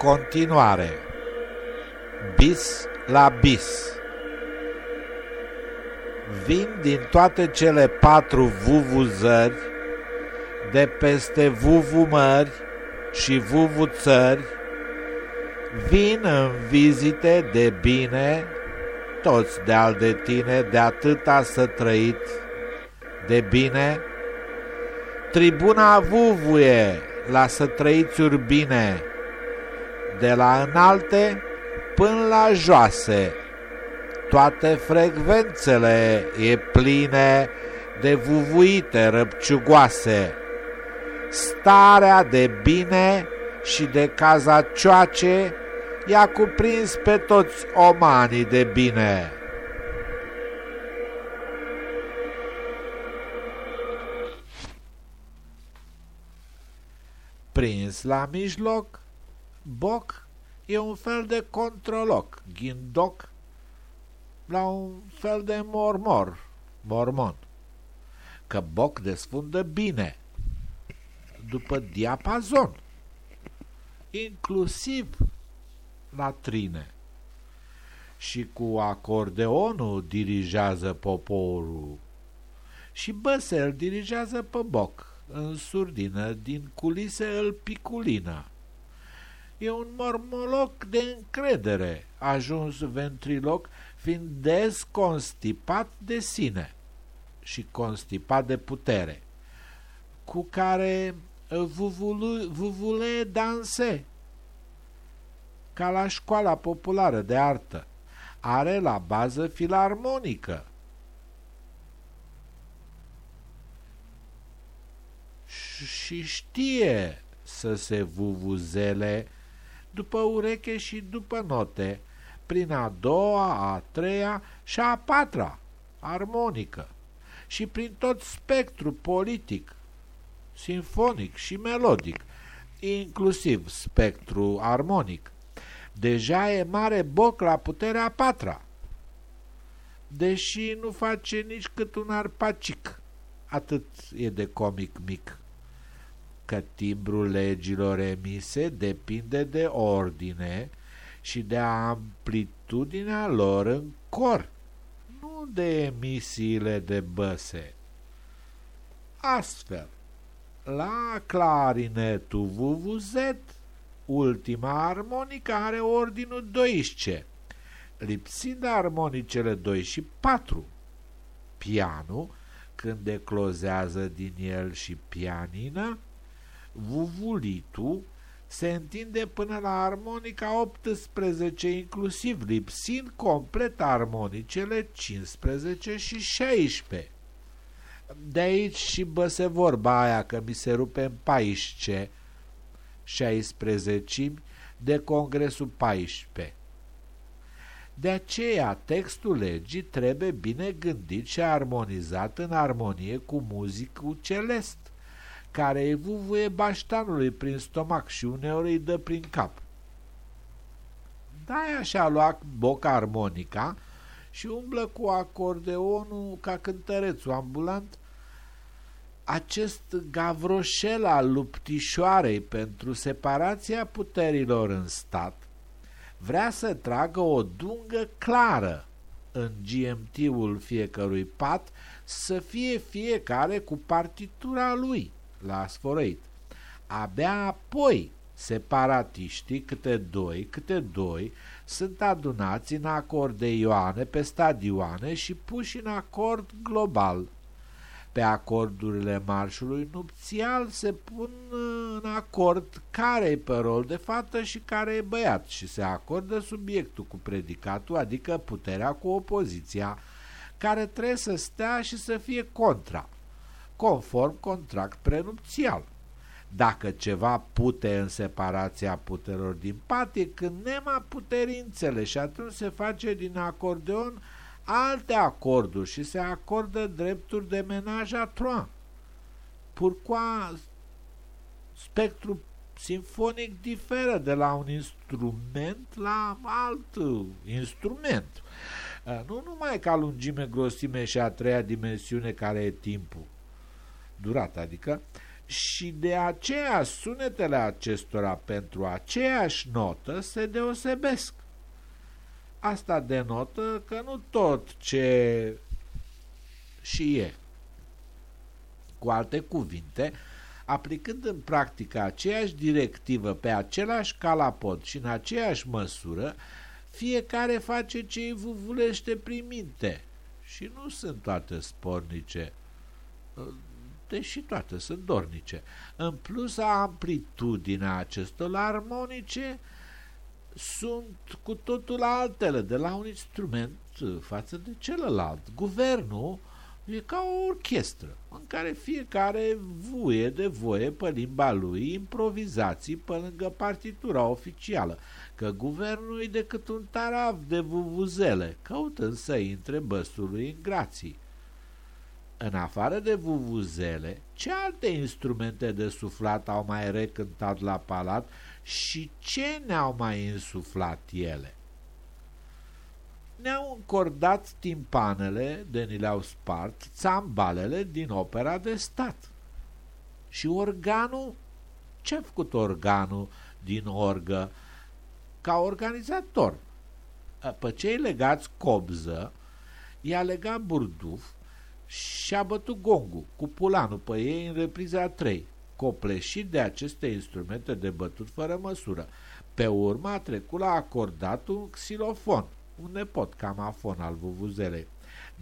Continuare. Bis la bis. Vin din toate cele patru vuvuzări De peste vuvumări și vuvuțări Vin în vizite de bine Toți de al de tine de atâta să trăit De bine. Tribuna vuvuie la să trăiți bine de la înalte până la joase. Toate frecvențele e pline de vuvuite răpciugoase. Starea de bine și de cazacioace i-a cuprins pe toți omanii de bine. Prins la mijloc, Boc e un fel de controloc, ghindoc, la un fel de mormor, mormon, că Boc desfundă bine, după diapazon, inclusiv la trine. Și cu acordeonul dirigează poporul. Și Băsel dirigează pe Boc, în surdină, din culise îl piculina e un mormoloc de încredere, ajuns ventriloc, fiind desconstipat de sine și constipat de putere, cu care vuvule danse, ca la școala populară de artă. Are la bază filarmonică. Și știe să se vuvuzele după ureche și după note, prin a doua, a treia și a patra, armonică, și prin tot spectru politic, sinfonic și melodic, inclusiv spectru armonic. Deja e mare boc la puterea patra, deși nu face nici cât un arpacic, atât e de comic mic că timbrul legilor emise depinde de ordine și de amplitudinea lor în cor, nu de emisiile de băse. Astfel, la clarinetul VVZ, ultima armonică are ordinul doisce, lipsind armonicele 2 și 4. Pianul, când declozează din el și pianina, vuvulitul se întinde până la armonica 18, inclusiv lipsind complet armonicele 15 și 16. De aici și băse vorba aia că mi se rupe în 14, 16 de Congresul 14. De aceea, textul legii trebuie bine gândit și armonizat în armonie cu muzicul celest care îi vuvuie baștanului prin stomac și uneori îi dă prin cap. Da, și-a luat boca armonica și umblă cu acordeonul ca cântărețul ambulant acest gavroșel al luptișoarei pentru separația puterilor în stat vrea să tragă o dungă clară în GMT-ul fiecărui pat să fie fiecare cu partitura lui la sforeit. Abia apoi separatiștii, câte doi, câte doi, sunt adunați în acordeioane pe stadioane și puși în acord global. Pe acordurile marșului nupțial se pun în acord care e pe rol de fată și care e băiat și se acordă subiectul cu predicatul, adică puterea cu opoziția, care trebuie să stea și să fie contra conform contract prenupțial. Dacă ceva pute în separația puterilor din patie, când nema puterințele și atunci se face din acordeon alte acorduri și se acordă drepturi de menaj a trois. Pourquoi spectru simfonic diferă de la un instrument la alt instrument. Nu numai ca lungime, grosime și a treia dimensiune care e timpul, durată, adică, și de aceea sunetele acestora pentru aceeași notă se deosebesc. Asta denotă că nu tot ce și e. Cu alte cuvinte, aplicând în practică aceeași directivă pe același calapod și în aceeași măsură, fiecare face ce îi vuvulește prin minte. Și nu sunt toate spornice, deși toate sunt dornice. În plus, amplitudinea acestor armonice sunt cu totul altele de la un instrument față de celălalt. Guvernul E ca o orchestră în care fiecare vuie de voie pe limba lui improvizații pe lângă partitura oficială, că guvernul e decât un tarav de vuvuzele, căutând să intre băstului în grații. În afară de vuvuzele, ce alte instrumente de suflat au mai recântat la palat și ce ne-au mai insuflat ele? ne-au încordat timpanele de ni le-au spart, țambalele din opera de stat. Și organul, ce a făcut organul din orgă ca organizator? Pe cei legați cobză, i-a legat burduf și a bătut gongul cu pulanul pe ei în repriza 3, copleșit de aceste instrumente de bătut fără măsură. Pe urmă a trecut la acordatul xilofon – un nepot camafon al vuvuzelei.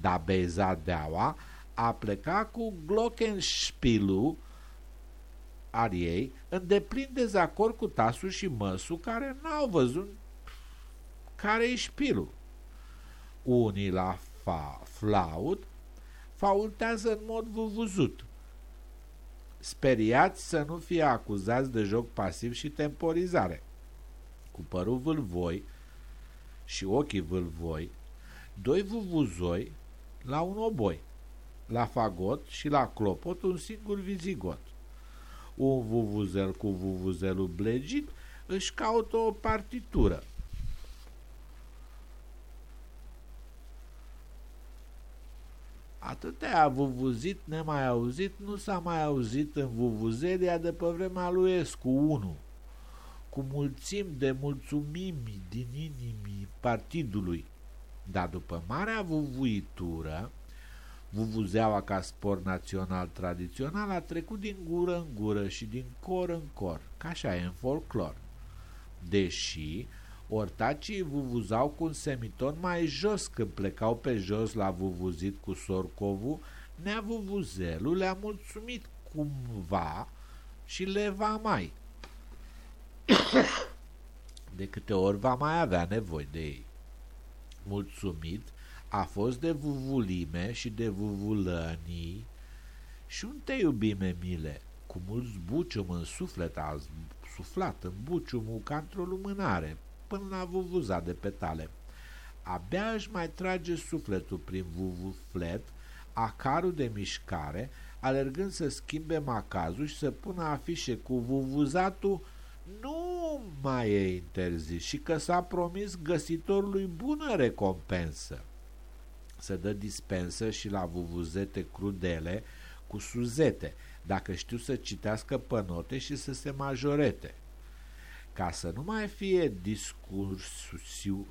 Dar Bezadeaua a plecat cu Glockenspielu al ei în deplin dezacord cu Tasu și Măsu care n-au văzut care e șpilul. Unii la fa, flaut faultează în mod vuvuzut, speriați să nu fie acuzați de joc pasiv și temporizare. Cu părul vâlvoi, și ochii vâlvoi, doi vuvuzoi la un oboi, la fagot și la clopot un singur vizigot. Un vuvuzel cu vuvuzelul blegit își caută o partitură. Atâtea vuvuzit nemai auzit nu s-a mai auzit în vuvuzelia de pe vremea lui Escu 1 cu mulțimi de mulțumimi din inimii partidului. Dar după marea vuvuitură, vuvuzeaua ca sport național tradițional a trecut din gură în gură și din cor în cor, ca așa e în folclor. Deși ortacii vuvuzau cu un semiton mai jos când plecau pe jos la vuvuzit cu sorcovul, nea vuvuzelul le-a mulțumit cumva și le va mai. De câte ori va mai avea nevoie de ei. Mulțumit a fost de vuvulime și de vuvulănii. Și un te iubime mile, cu mult zbucium în suflet a suflat în buciumul ca într-o lumânare, până la vuvuza de petale. Abia își mai trage sufletul prin vuvuflet, acarul de mișcare, alergând să schimbe macazul și să pună afișe cu vuvuzatul nu mai e interzis și că s-a promis găsitorului bună recompensă. Se dă dispensă și la vuvuzete crudele cu suzete, dacă știu să citească pănote și să se majorete. Ca să nu mai fie discursiu,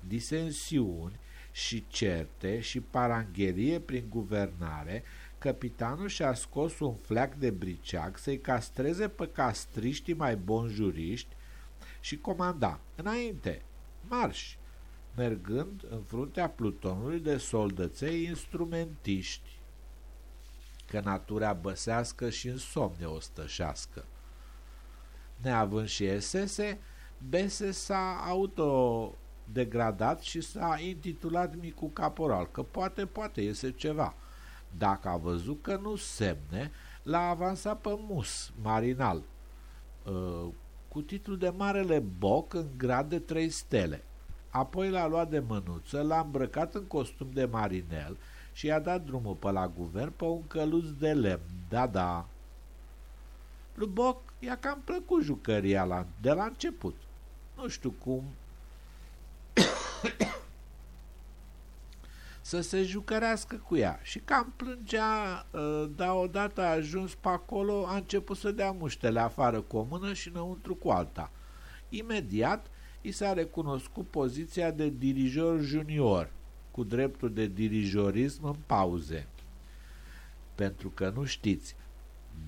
disensiuni și certe și parangherie prin guvernare, capitanul și-a scos un fleac de briceag să-i castreze pe castriștii mai buni juriști și comanda, înainte, marș, mergând în fruntea plutonului de soldăței instrumentiști, că natura băsească și în somne o stășească. Neavând și esese, Bese s-a autodegradat și s-a intitulat Micu Caporal, că poate, poate iese ceva – dacă a văzut că nu semne, l-a avansat pe mus, marinal, uh, cu titlul de Marele Boc în grad de trei stele. Apoi l-a luat de mânuță, l-a îmbrăcat în costum de marinel și i-a dat drumul pe la guvern pe un căluț de lemn. Da, da. Lui Boc i-a cam plăcut jucăria la, de la început. Nu știu cum să se jucărească cu ea. Și cam plângea, ă, dar odată a ajuns pe acolo, a început să dea muștele afară cu o mână și înăuntru cu alta. Imediat, i s-a recunoscut poziția de dirijor junior, cu dreptul de dirijorism în pauze. Pentru că nu știți,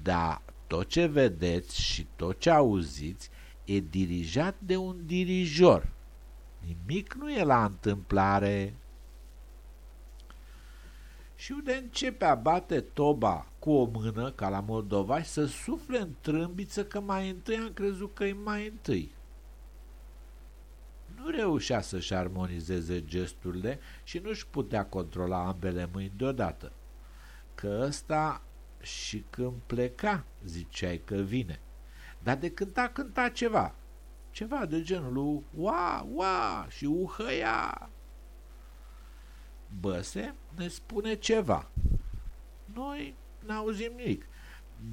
dar tot ce vedeți și tot ce auziți e dirijat de un dirijor. Nimic nu e la întâmplare. Și unde începe a bate toba cu o mână, ca la Moldova, și să sufle în trâmbiță că mai întâi am crezut că e mai întâi. Nu reușea să-și armonizeze gesturile și nu-și putea controla ambele mâini deodată. Că ăsta și când pleca, ziceai că vine. Dar de cânta, cânta ceva. Ceva de genul lui ua, ua și uhăia. Băse ne spune ceva. Noi n-auzim nimic.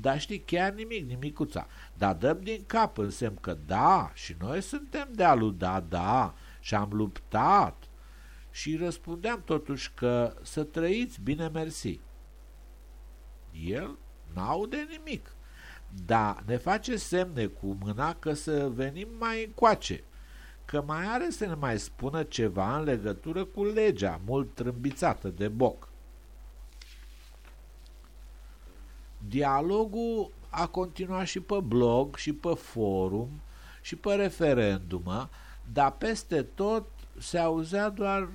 Dar știi, chiar nimic, nimicuța. Dar dăm din cap în semn că da, și noi suntem de alu da, da, și am luptat. Și răspundeam totuși că să trăiți bine mersi. El n-aude nimic, dar ne face semne cu mâna că să venim mai încoace, că mai are să ne mai spună ceva în legătură cu legea mult trâmbițată de boc. Dialogul a continuat și pe blog, și pe forum, și pe referendumă, dar peste tot se auzea doar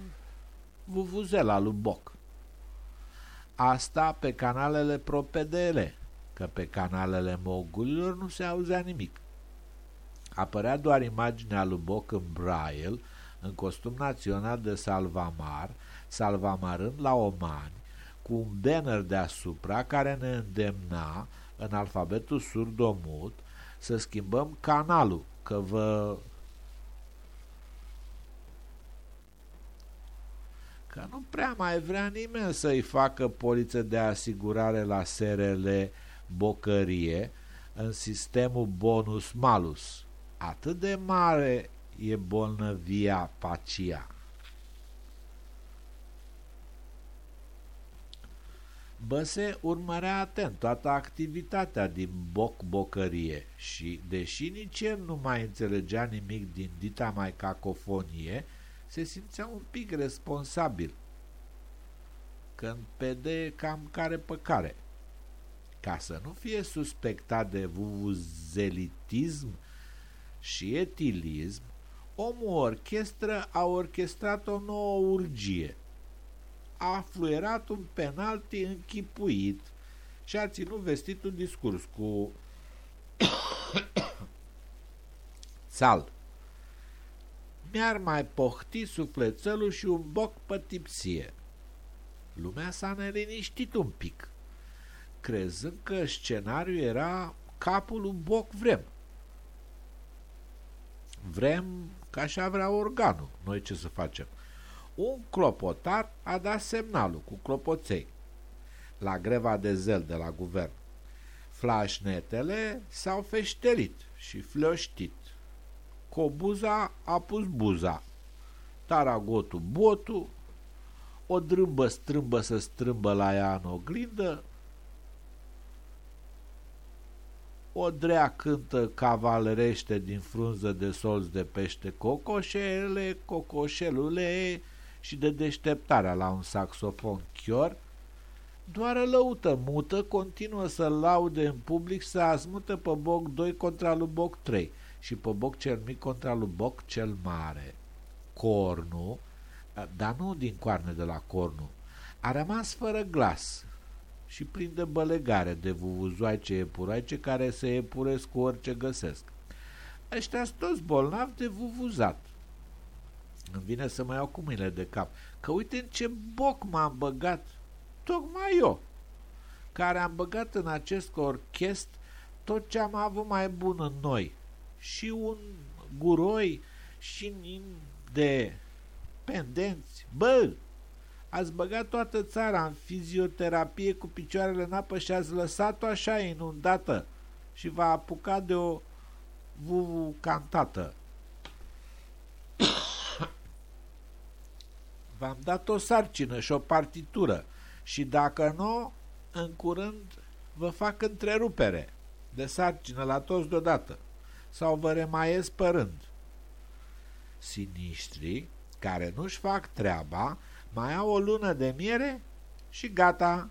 vuvuzela lui Boc. Asta pe canalele ProPDL, că pe canalele mogulilor nu se auzea nimic. Apărea doar imaginea lui Boc în braille, în costum național de salvamar, salvamarând la omani, cu un banner deasupra care ne îndemna, în alfabetul surdomut, să schimbăm canalul, că vă că nu prea mai vrea nimeni să-i facă poliță de asigurare la SRL Bocărie în sistemul bonus-malus. Atât de mare e bolnăvia pacia. Băse urmărea atent toată activitatea din boc-bocărie și, deși nici el nu mai înțelegea nimic din dita mai cacofonie, se simțea un pic responsabil când pede cam care pe care. Ca să nu fie suspectat de vuvuzelitism și etilism, omul orchestră a orchestrat o nouă urgie. A fluierat un penalti închipuit și a ținut vestit un discurs cu țal mi-ar mai pohti sufletelul și un boc pe tipsie. Lumea s-a neliniștit un pic, crezând că scenariul era capul un boc vrem. Vrem ca așa vrea organul, noi ce să facem? Un clopotar a dat semnalul cu clopoței la greva de zel de la guvern. Flașnetele s-au feșterit și flioștit. Cobuza a pus buza, taragotul botul, o drâmbă strâmbă să strâmbă la ea în oglindă, o drea cântă cavalerește din frunză de solți de pește cocoșele, cocoșelule și de deșteptarea la un saxofon chior, doar lăută mută continuă să laude în public să azmută pe Boc 2 contra lui Boc 3 și pe Boc cel mic contra lui Boc cel mare. Cornu, dar nu din coarne de la cornu, a rămas fără glas și plin de bălegare de vuvuzoaice epuraice care se epuresc cu orice găsesc. Ăștia sunt toți bolnavi de vuvuzat. Îmi vine să mă iau cu mâinile de cap, că uite în ce boc m-am băgat, tocmai eu, care am băgat în acest orchest tot ce am avut mai bun în noi, și un guroi și de pendenți. Bă, ați băgat toată țara în fizioterapie cu picioarele în apă și ați lăsat-o așa inundată și v-a apucat de o vuvu cantată. v-am dat o sarcină și o partitură și dacă nu, în curând vă fac întrerupere de sarcină la toți deodată sau vă remaiez părând. Siniștrii, care nu-și fac treaba, mai au o lună de miere și gata.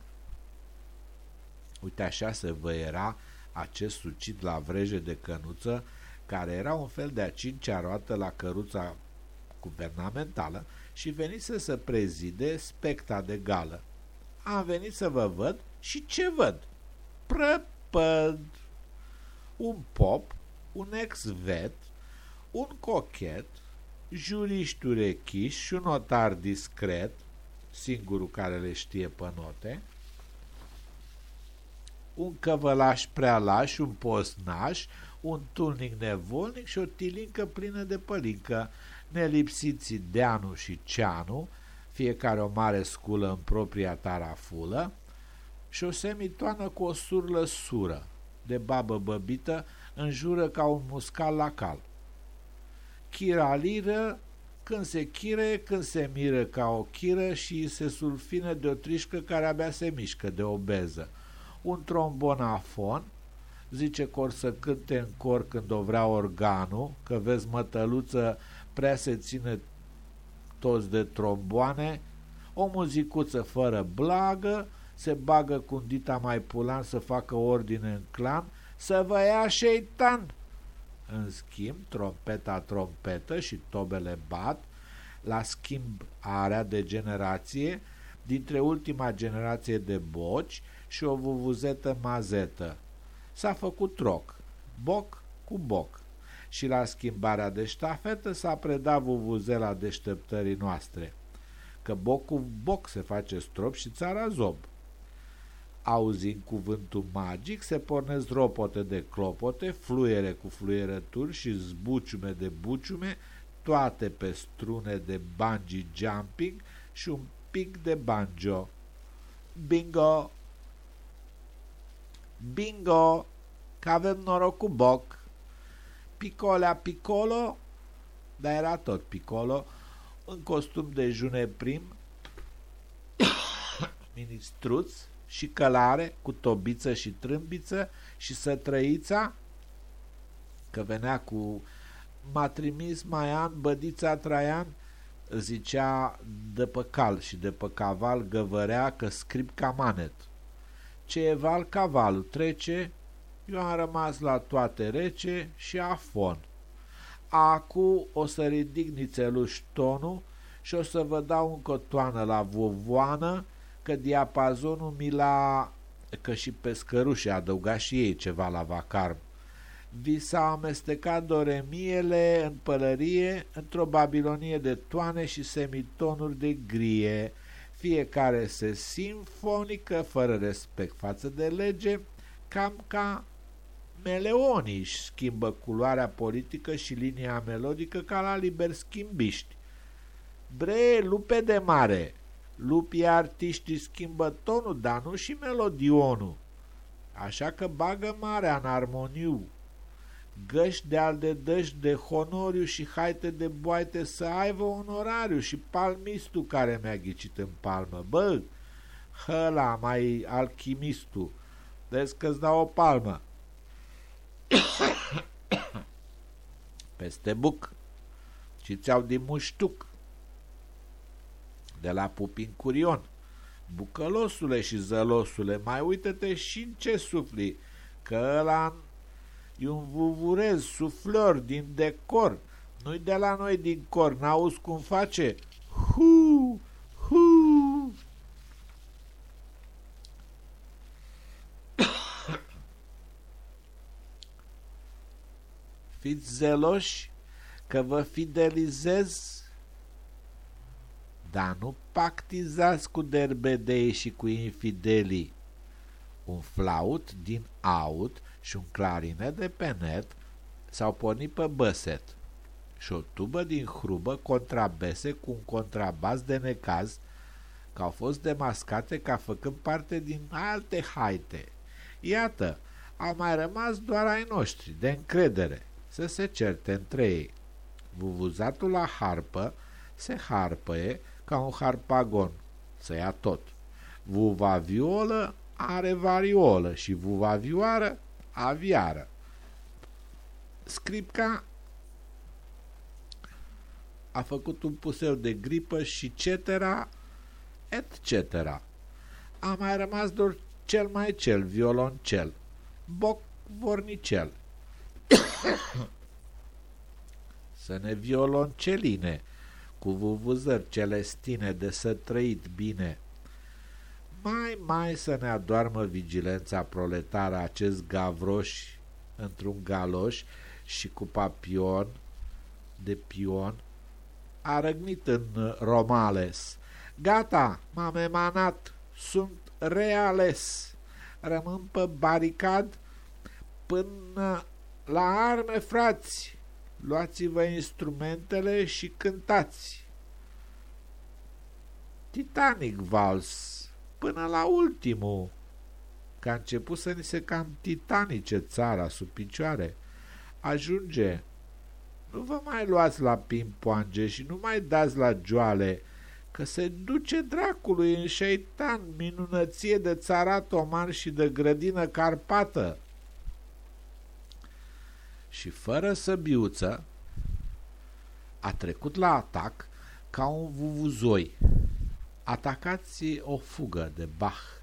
Uite așa se era acest sucit la vreje de cănuță, care era un fel de a cincea roată la căruța guvernamentală și venise să prezide specta de gală. Am venit să vă văd și ce văd? Prăpăd! Un pop, un ex-vet, un cochet, juriști urechiși și un notar discret, singurul care le știe pe note, un căvălaș prea laș, un postnaș, un tulnic nevolnic și o tilincă plină de pălincă, nelipsiți Deanu și Ceanu, fiecare o mare sculă în propria tarafulă, și o semitoană cu o surlă sură, de babă băbită, înjură ca un muscal la cal. Chira liră, când se chire, când se miră ca o chiră și se sulfină de o trișcă care abia se mișcă, de obeză. Un trombonafon, zice cor să cânte în cor când o vrea organul, că vezi mătăluță prea se ține toți de tromboane, o muzicuță fără blagă, se bagă cu dita mai pulan să facă ordine în clan, să vă ia șeitan! În schimb, trompeta trompetă și tobele bat, la schimb area de generație, dintre ultima generație de boci și o vuvuzetă mazetă. S-a făcut troc, boc cu boc și la schimbarea de ștafetă s-a predat vuvuzela deșteptării noastre, că boc cu boc se face strop și țara zob. Auzind cuvântul magic, se pornesc ropote de clopote, fluiere cu fluierături și zbuciume de buciume, toate pe strune de bungee jumping și un pic de banjo. Bingo! Bingo! Că avem noroc cu boc! Picolea Piccolo, dar era tot Piccolo, în costum de june prim, ministruț și călare cu tobiță și trâmbiță și sătrăița, că venea cu m-a trimis Maian, bădița Traian, zicea de pe cal și de pe caval găvărea că scrip ca manet. Ce e val cavalul trece, eu am rămas la toate rece și afon. Acu o să ridic nițeluș tonul și o să vă dau încă o toană la vovoană, că diapazonul mi l-a... că și pescărușii adăuga și ei ceva la vacarm. Vi s-a amestecat doremiele în pălărie într-o babilonie de toane și semitonuri de grie, fiecare se simfonică, fără respect față de lege, cam ca meleonii își schimbă culoarea politică și linia melodică ca la liber schimbiști. Bre, lupe de mare! Lupii artiștii schimbă tonul, dar nu și melodionul. Așa că bagă marea în armoniu. Găși de al de dăși de honoriu și haite de boaite să aibă onorariu și palmistul care mi-a ghicit în palmă. Bă, hăla mai alchimistul, vezi că-ți dau o palmă. Peste buc și ți-au din muștuc de la Pupin Curion. Bucălosule și zălosule, mai uită-te și în ce sufli, că ăla e un vuvurez, suflor din decor, nu-i de la noi din cor, n-auzi cum face? Hu, hu! Fiți zeloși că vă fidelizez dar nu pactizați cu derbedei și cu infidelii. Un flaut din aut și un clarinet de penet s-au pornit pe băset și o tubă din hrubă contrabese cu un contrabas de necaz că au fost demascate ca făcând parte din alte haite. Iată, au mai rămas doar ai noștri, de încredere, să se certe între ei. Vuvuzatul la harpă se harpăie ca un harpagon, să ia tot. Vuva violă are variolă și vuva vioară aviară. Scripca a făcut un puseu de gripă și cetera, etc. A mai rămas doar cel mai cel, violoncel, boc vornicel. Să ne violonceline, cu vuvuzări celestine de să trăit bine. Mai, mai să ne adoarmă vigilența proletară acest gavroș într-un galoș și cu papion de pion a răgnit în Romales. Gata, m-am emanat, sunt reales. Rămân pe baricad până la arme, frați. Luați-vă instrumentele și cântați. Titanic Vals, până la ultimul, că a început să ni se cam titanice țara sub picioare. Ajunge nu vă mai luați la pimpoange și nu mai dați la joale, că se duce dracului în șeitan minunăție de țarat oman și de grădină carpată. Și fără să biuță, a trecut la atac ca un vuvuzoi. Atacați o fugă de Bach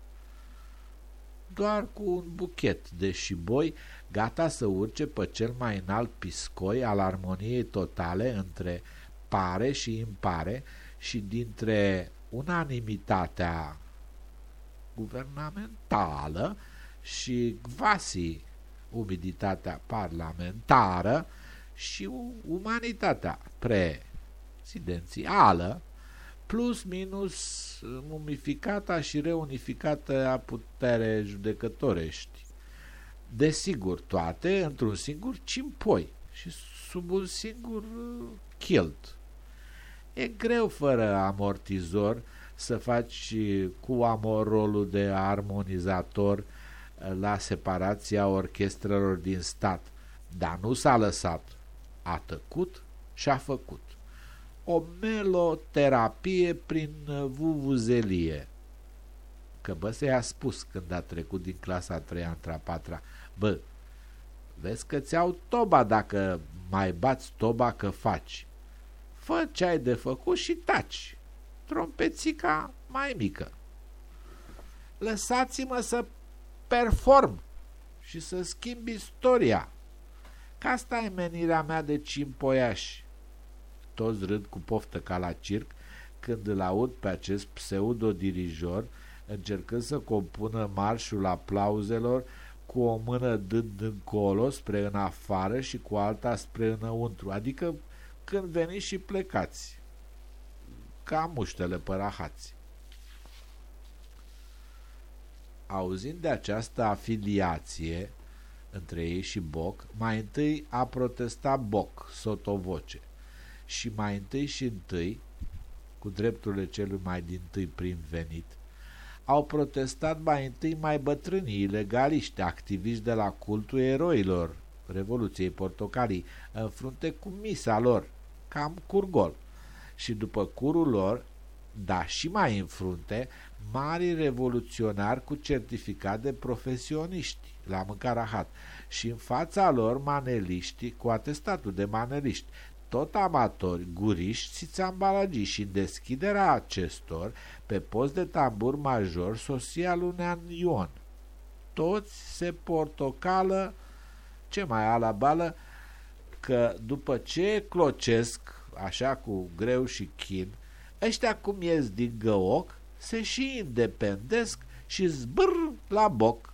doar cu un buchet de șiboi gata să urce pe cel mai înalt piscoi al armoniei totale între pare și impare și dintre unanimitatea guvernamentală și quasi umiditatea parlamentară și umanitatea prezidențială plus minus mumificata și reunificată a putere judecătorești. Desigur, toate într-un singur cimpoi și sub un singur uh, chilt. E greu fără amortizor să faci cu amor rolul de armonizator uh, la separația orchestrelor din stat, dar nu s-a lăsat. A tăcut și a făcut o meloterapie prin vuvuzelie. Că bă, se-i-a spus când a trecut din clasa a treia între a patra, bă, vezi că ți-au toba dacă mai bați toba că faci. Fă ce ai de făcut și taci. Trompețica mai mică. Lăsați-mă să perform și să schimb istoria. Ca asta e menirea mea de cimpoiași toți râd cu poftă ca la circ când îl aud pe acest pseudo-dirijor încercând să compună marșul aplauzelor cu o mână dând încolo spre în afară și cu alta spre înăuntru, adică când veniți și plecați, ca muștele părahați. Auzind de această afiliație între ei și Boc, mai întâi a protestat Boc, sotovoce și mai întâi și întâi, cu drepturile celui mai din tâi prim venit, au protestat mai întâi mai bătrânii ilegaliști, activiști de la cultul eroilor Revoluției Portocalii, în frunte cu misa lor, cam curgol. Și după curul lor, da și mai în frunte, mari revoluționari cu certificat de profesioniști la mâncarahat și în fața lor maneliști cu atestatul de maneliști, tot amatori, guriști și țambalagii și în deschiderea acestor, pe post de tambur major, sosia Lunean Ion. Toți se portocală, ce mai ala bală, că după ce clocesc, așa cu greu și chin, ăștia cum ies din găoc, se și independesc și zbâr la boc.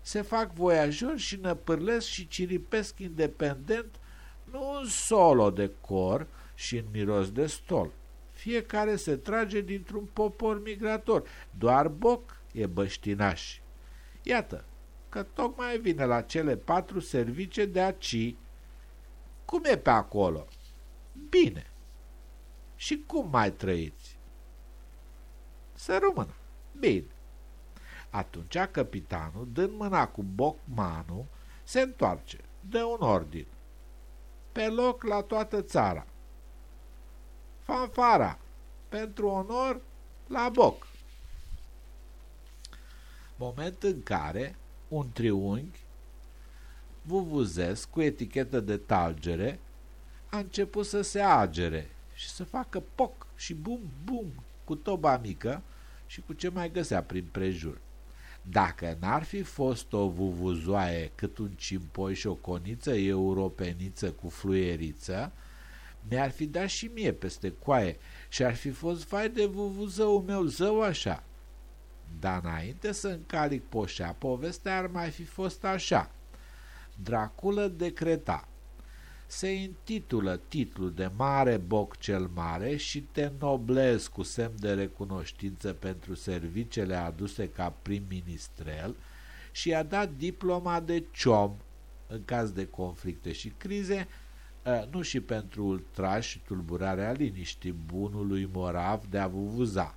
Se fac voiajori și năpârlesc și ciripesc independent nu un solo de cor și în miros de stol. Fiecare se trage dintr-un popor migrator, doar Boc e băștinaș. Iată că tocmai vine la cele patru service de aci. Cum e pe acolo? Bine. Și cum mai trăiți? Să rămână. Bine. Atunci capitanul, dând mâna cu bocmanul, se întoarce, dă un ordin pe loc la toată țara. Fanfara, pentru onor la boc. Moment în care un triunghi vuvuzesc cu etichetă de talgere a început să se agere și să facă poc și bum, bum cu toba mică și cu ce mai găsea prin prejur. Dacă n-ar fi fost o vuvuzoaie cât un cimpoi și o coniță europeniță cu fluieriță, mi-ar fi dat și mie peste coaie și ar fi fost vai de vuvuzăul meu zău așa. Dar înainte să încalic poșea, povestea ar mai fi fost așa. Draculă decreta. Se intitulă titlul de Mare Boc cel Mare și te noblez cu semn de recunoștință pentru serviciile aduse ca prim-ministrel și i-a dat diploma de ciom în caz de conflicte și crize, ă, nu și pentru ultraș și tulburarea liniștii bunului morav de a vuvuza.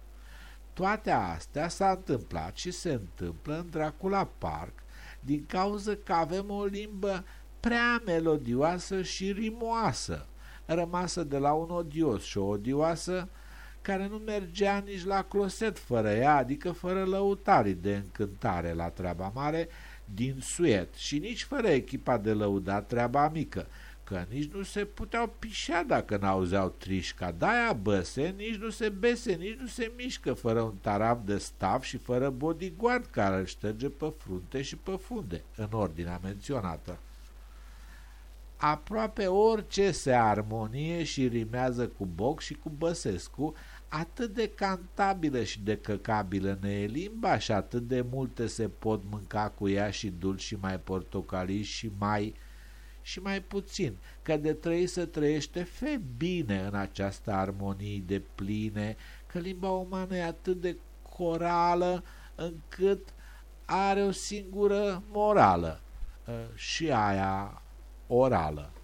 Toate astea s-a întâmplat și se întâmplă în Dracula Park din cauza că avem o limbă prea melodioasă și rimoasă, rămasă de la un odios și o odioasă care nu mergea nici la closet fără ea, adică fără lăutarii de încântare la treaba mare din suet și nici fără echipa de lăudat treaba mică, că nici nu se puteau pișea dacă n-auzeau trișca, de-aia băse, nici nu se bese, nici nu se mișcă fără un taraf de staff și fără bodyguard care îl șterge pe frunte și pe funde, în ordinea menționată. Aproape orice se armonie și rimează cu Boc și cu Băsescu, atât de cantabilă și de căcabilă ne e limba și atât de multe se pot mânca cu ea și dulci și mai portocalii și mai și mai puțin, că de trăi să trăiește fe bine în această armonie de pline, că limba umană e atât de corală încât are o singură morală ă, și aia orá-la.